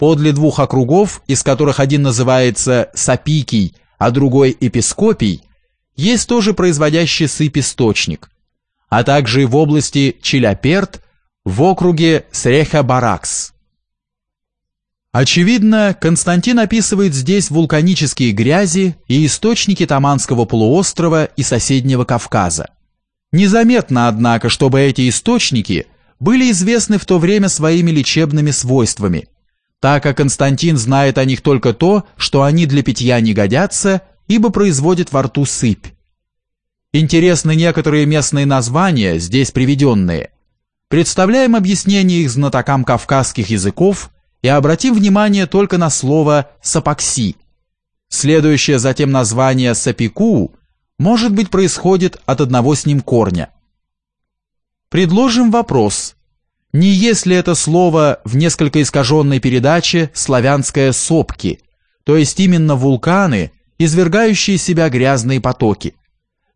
Подле двух округов, из которых один называется Сапикий, а другой Эпископий, есть тоже производящий сыпь источник, а также и в области Челяперт в округе Среха-Баракс. Очевидно, Константин описывает здесь вулканические грязи и источники Таманского полуострова и соседнего Кавказа. Незаметно, однако, чтобы эти источники были известны в то время своими лечебными свойствами, так как Константин знает о них только то, что они для питья не годятся, ибо производят во рту сыпь. Интересны некоторые местные названия, здесь приведенные. Представляем объяснение их знатокам кавказских языков и обратим внимание только на слово «сапакси». Следующее затем название «сапику» может быть происходит от одного с ним корня. Предложим вопрос. Не есть ли это слово в несколько искаженной передаче славянское «сопки», то есть именно вулканы, извергающие себя грязные потоки?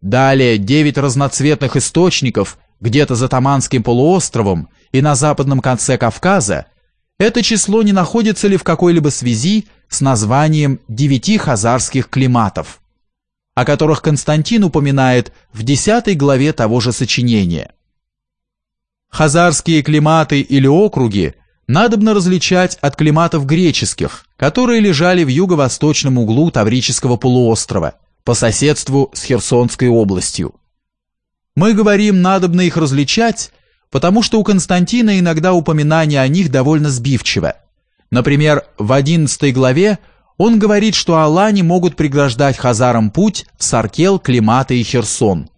Далее девять разноцветных источников где-то за Таманским полуостровом и на западном конце Кавказа это число не находится ли в какой-либо связи с названием девяти хазарских климатов, о которых Константин упоминает в десятой главе того же сочинения. Хазарские климаты или округи надобно различать от климатов греческих, которые лежали в юго-восточном углу Таврического полуострова, по соседству с Херсонской областью. Мы говорим, надобно их различать, потому что у Константина иногда упоминание о них довольно сбивчиво. Например, в 11 главе он говорит, что алани могут преграждать хазарам путь Саркел, Климаты и Херсон.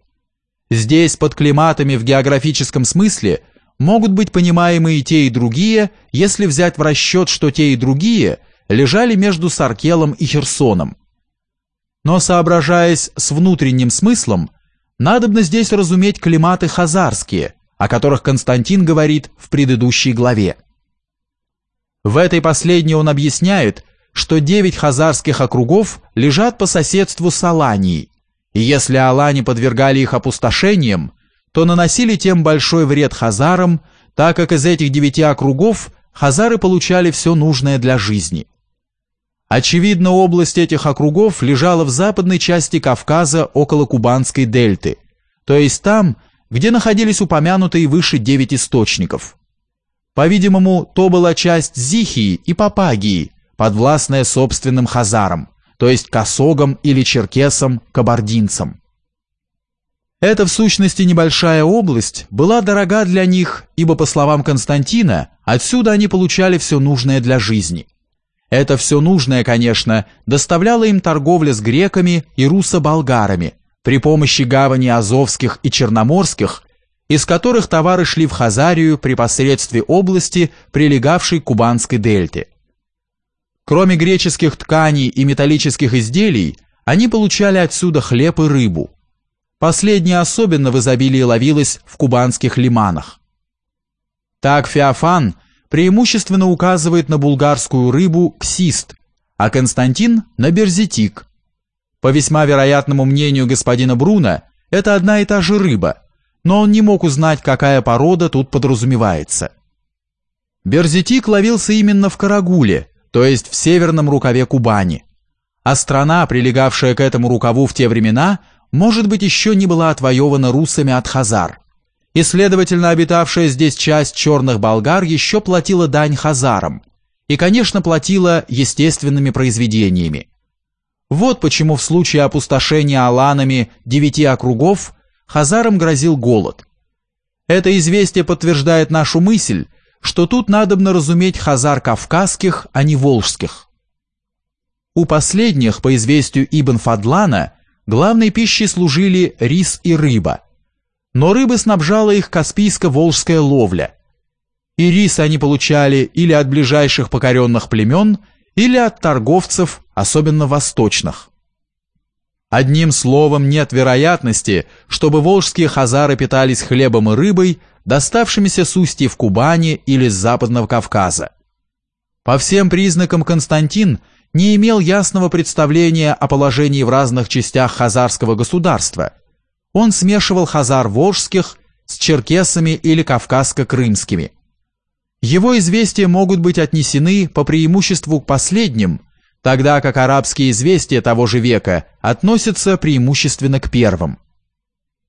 Здесь под климатами в географическом смысле могут быть понимаемы и те, и другие, если взять в расчет, что те и другие лежали между Саркелом и Херсоном. Но соображаясь с внутренним смыслом, надобно здесь разуметь климаты хазарские, о которых Константин говорит в предыдущей главе. В этой последней он объясняет, что девять хазарских округов лежат по соседству с Аланией, и если Алани подвергали их опустошениям, то наносили тем большой вред хазарам, так как из этих девяти округов хазары получали все нужное для жизни. Очевидно, область этих округов лежала в западной части Кавказа около Кубанской дельты, то есть там, где находились упомянутые выше девять источников. По-видимому, то была часть Зихии и Папагии, подвластная собственным хазарам, то есть косогам или черкесам, кабардинцам. Эта в сущности небольшая область была дорога для них, ибо, по словам Константина, отсюда они получали все нужное для жизни. Это все нужное, конечно, доставляло им торговля с греками и руссо-болгарами, при помощи гавани Азовских и Черноморских, из которых товары шли в Хазарию при посредстве области, прилегавшей к Кубанской дельте. Кроме греческих тканей и металлических изделий, они получали отсюда хлеб и рыбу. Последнее особенно в изобилии ловилось в кубанских лиманах. Так Феофан преимущественно указывает на булгарскую рыбу ксист, а Константин – на берзетик, по весьма вероятному мнению господина Бруна, это одна и та же рыба, но он не мог узнать, какая порода тут подразумевается. Берзетик ловился именно в Карагуле, то есть в северном рукаве Кубани. А страна, прилегавшая к этому рукаву в те времена, может быть, еще не была отвоевана русами от Хазар. И, следовательно, обитавшая здесь часть черных болгар еще платила дань хазарам. И, конечно, платила естественными произведениями. Вот почему в случае опустошения аланами девяти округов хазарам грозил голод. Это известие подтверждает нашу мысль, что тут надобно разуметь хазар кавказских, а не волжских. У последних, по известию Ибн Фадлана, главной пищей служили рис и рыба. Но рыбы снабжала их Каспийско-Волжская ловля. И рис они получали или от ближайших покоренных племен, или от торговцев, особенно восточных. Одним словом, нет вероятности, чтобы волжские хазары питались хлебом и рыбой, доставшимися с устьев Кубани или с Западного Кавказа. По всем признакам Константин не имел ясного представления о положении в разных частях хазарского государства. Он смешивал хазар волжских с черкесами или кавказско-крымскими. Его известия могут быть отнесены по преимуществу к последним, тогда как арабские известия того же века относятся преимущественно к первым.